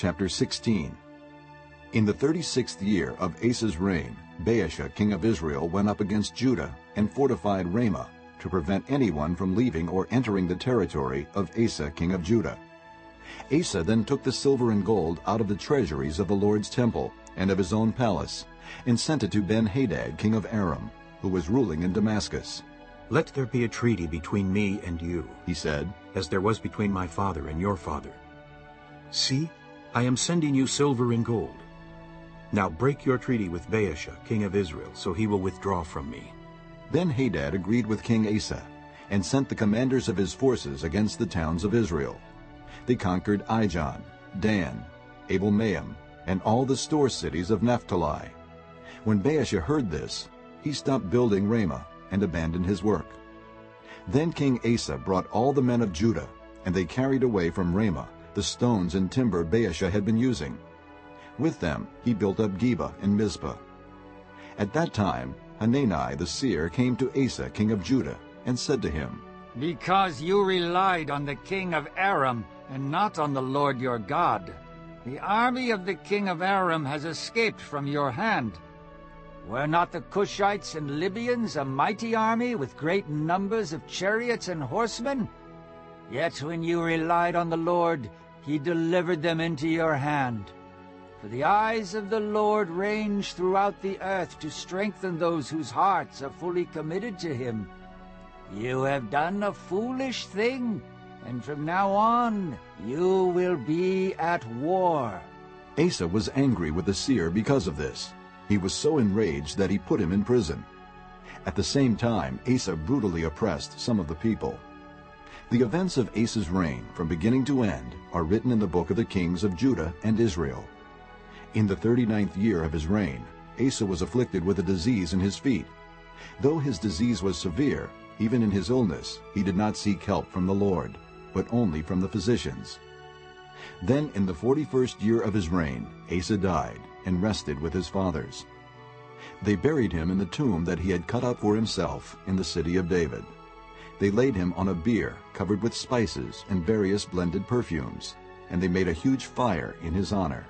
Chapter 16 In the thirty-sixth year of Asa's reign, Baasha king of Israel went up against Judah and fortified Ramah to prevent anyone from leaving or entering the territory of Asa king of Judah. Asa then took the silver and gold out of the treasuries of the Lord's temple and of his own palace, and sent it to Ben-Hadad king of Aram, who was ruling in Damascus. Let there be a treaty between me and you, He said, as there was between my father and your father. See, I am sending you silver and gold. Now break your treaty with Baasha, king of Israel, so he will withdraw from me. Ben-Hadad agreed with King Asa and sent the commanders of his forces against the towns of Israel. They conquered Ijon, Dan, Abel-Maim, and all the store cities of Naphtali. When Baasha heard this, he stopped building Ramah and abandoned his work. Then King Asa brought all the men of Judah, and they carried away from Ramah the stones and timber Baasha had been using. With them he built up Geba and Mizpah. At that time Hanani the seer came to Asa king of Judah and said to him, Because you relied on the king of Aram and not on the Lord your God, the army of the king of Aram has escaped from your hand. Were not the Cushites and Libyans a mighty army with great numbers of chariots and horsemen? Yet when you relied on the Lord, he delivered them into your hand. For the eyes of the Lord range throughout the earth to strengthen those whose hearts are fully committed to him. You have done a foolish thing, and from now on you will be at war. Asa was angry with the seer because of this. He was so enraged that he put him in prison. At the same time, Asa brutally oppressed some of the people. The events of Asa's reign, from beginning to end, are written in the book of the kings of Judah and Israel. In the thirty-ninth year of his reign, Asa was afflicted with a disease in his feet. Though his disease was severe, even in his illness, he did not seek help from the Lord, but only from the physicians. Then in the forty-first year of his reign, Asa died and rested with his fathers. They buried him in the tomb that he had cut up for himself in the city of David. They laid him on a bier covered with spices and various blended perfumes, and they made a huge fire in his honor.